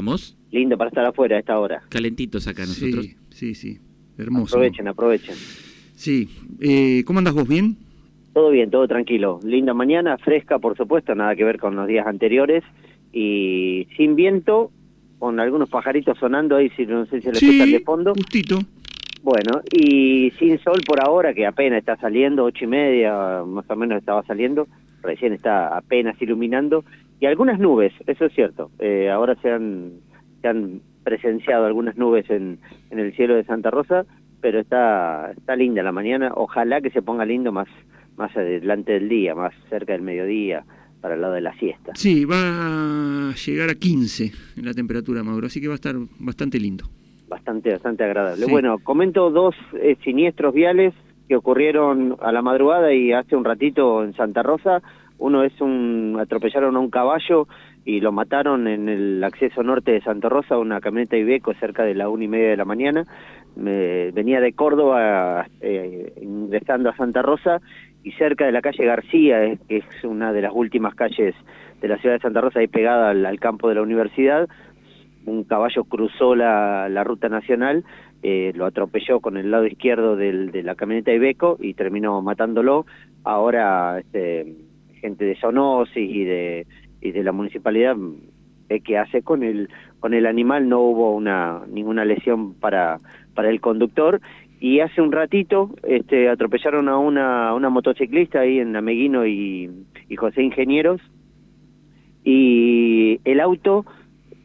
¿Vamos? Lindo para estar afuera a esta hora. Calentitos acá nosotros. Sí, sí, sí. Hermoso. Aprovechen, aprovechen. Sí. Eh, ¿Cómo andas vos? ¿Bien? Todo bien, todo tranquilo. Linda mañana, fresca, por supuesto, nada que ver con los días anteriores. Y sin viento, con algunos pajaritos sonando ahí, si no sé si les escuchan de fondo. justito. Bueno, y sin sol por ahora, que apenas está saliendo, ocho y media más o menos estaba saliendo, recién está apenas iluminando, y algunas nubes, eso es cierto. Eh, ahora se han, se han presenciado algunas nubes en, en el cielo de Santa Rosa, pero está, está linda la mañana. Ojalá que se ponga lindo más, más adelante del día, más cerca del mediodía, para el lado de la siesta. Sí, va a llegar a 15 en la temperatura, Mauro, así que va a estar bastante lindo. Bastante, bastante agradable. Bueno, comento dos eh, siniestros viales que ocurrieron a la madrugada y hace un ratito en Santa Rosa. Uno es un, atropellaron a un caballo y lo mataron en el acceso norte de Santa Rosa, una camioneta Ibeco cerca de la una y media de la mañana. Me, venía de Córdoba eh, ingresando a Santa Rosa y cerca de la calle García, que es una de las últimas calles de la ciudad de Santa Rosa, ahí pegada al, al campo de la universidad, un caballo cruzó la, la ruta nacional, eh, lo atropelló con el lado izquierdo del, de la camioneta Ibeco y terminó matándolo. Ahora este, gente de Sonosis y de, y de la municipalidad ve qué hace con el, con el animal, no hubo una, ninguna lesión para, para el conductor. Y hace un ratito este, atropellaron a una, una motociclista ahí en Ameguino y, y José Ingenieros. Y el auto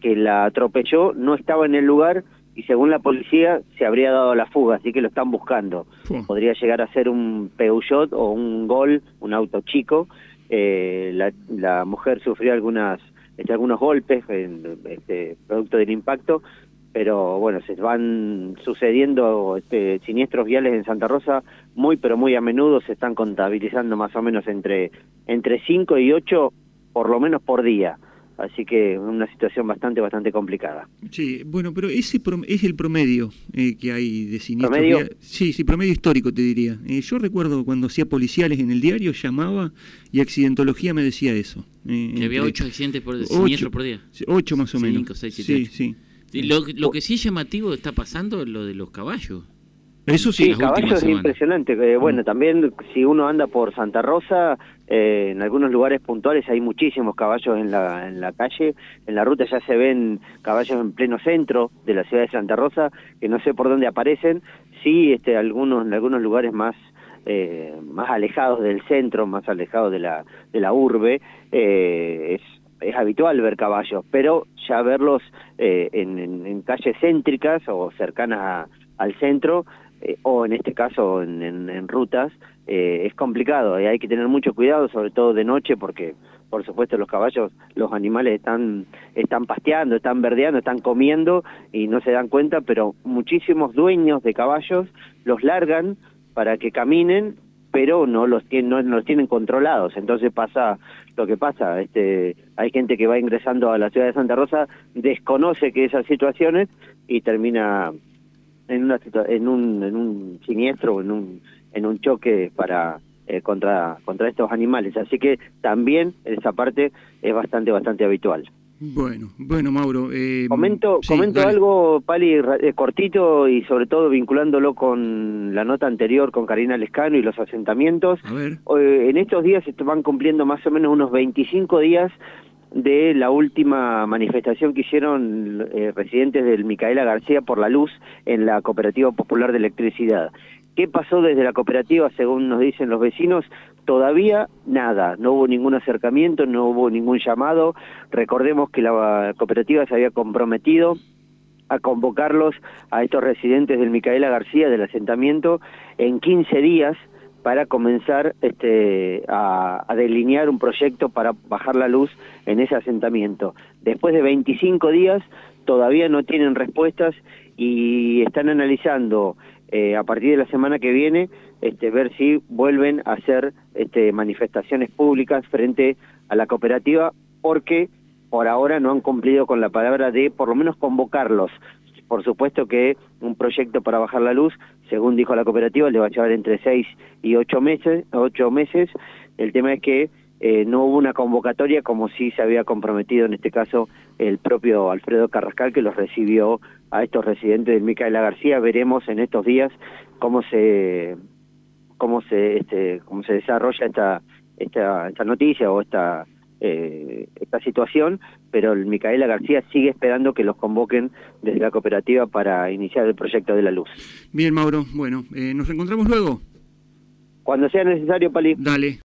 que la atropelló no estaba en el lugar y según la policía se habría dado la fuga, así que lo están buscando. Podría llegar a ser un Peugeot o un Gol, un auto chico. Eh, la, la, mujer sufrió algunas este, algunos golpes este, producto del impacto, pero bueno, se van sucediendo este, siniestros viales en Santa Rosa muy pero muy a menudo, se están contabilizando más o menos entre entre 5 y 8 por lo menos por día. Así que una situación bastante, bastante complicada. Sí, bueno, pero ese es el promedio eh, que hay de siniestros. ¿Promedio? Sí, sí, promedio histórico te diría. Eh, yo recuerdo cuando hacía policiales en el diario, llamaba y accidentología me decía eso. Eh, que había ocho accidentes por siniestro por día. Ocho más o menos. Cinco, seis, siete, sí, sí. Lo, lo que sí es llamativo está pasando es lo de los caballos. Eso sí, sí caballos es impresionante. Eh, bueno, mm. también si uno anda por Santa Rosa, eh, en algunos lugares puntuales hay muchísimos caballos en la, en la calle. En la ruta ya se ven caballos en pleno centro de la ciudad de Santa Rosa, que no sé por dónde aparecen. Sí, este, algunos, en algunos lugares más eh, más alejados del centro, más alejados de la, de la urbe, eh, es es habitual ver caballos, pero ya verlos eh, en, en, en, calles céntricas o cercanas al centro eh, o en este caso en, en, rutas, eh, es complicado y hay que tener mucho cuidado, sobre todo de noche, porque por supuesto los caballos, los animales están, están pasteando, están verdeando, están comiendo y no se dan cuenta, pero muchísimos dueños de caballos los largan para que caminen pero no los tienen no, los tienen controlados. Entonces pasa lo que pasa este hay gente que va ingresando a la ciudad de Santa Rosa desconoce que esas situaciones y termina en, una, en, un, en un siniestro en un, en un choque para eh, contra, contra estos animales. Así que también esa parte es bastante, bastante habitual. Bueno, bueno, Mauro. Eh, comento comento algo, Pali, eh, cortito y sobre todo vinculándolo con la nota anterior con Karina Lescano y los asentamientos. A ver. Eh, en estos días se van cumpliendo más o menos unos 25 días de la última manifestación que hicieron eh, residentes del Micaela García por la luz en la Cooperativa Popular de Electricidad. ¿Qué pasó desde la cooperativa, según nos dicen los vecinos? Todavía nada, no hubo ningún acercamiento, no hubo ningún llamado. Recordemos que la cooperativa se había comprometido a convocarlos a estos residentes del Micaela García, del asentamiento, en 15 días para comenzar este, a, delinear un proyecto para bajar la luz en ese asentamiento. Después de 25 días todavía no tienen respuestas y están analizando eh, a partir de la semana que viene este, ver si vuelven a hacer este, manifestaciones públicas frente a la cooperativa porque por ahora no han cumplido con la palabra de por lo menos convocarlos por supuesto que un proyecto para bajar la luz, según dijo la cooperativa, le va a llevar entre seis y ocho meses. Ocho meses. El tema es que eh, no hubo una convocatoria como sí se había comprometido en este caso el propio Alfredo Carrascal que los recibió a estos residentes de Micaela García. Veremos en estos días cómo se cómo se este, cómo se desarrolla esta esta, esta noticia o esta eh, esta situación, pero el Micaela García sigue esperando que los convoquen desde la cooperativa para iniciar el proyecto de la luz. Bien, Mauro. Bueno, eh, nos encontramos luego. Cuando sea necesario, Pali. Dale.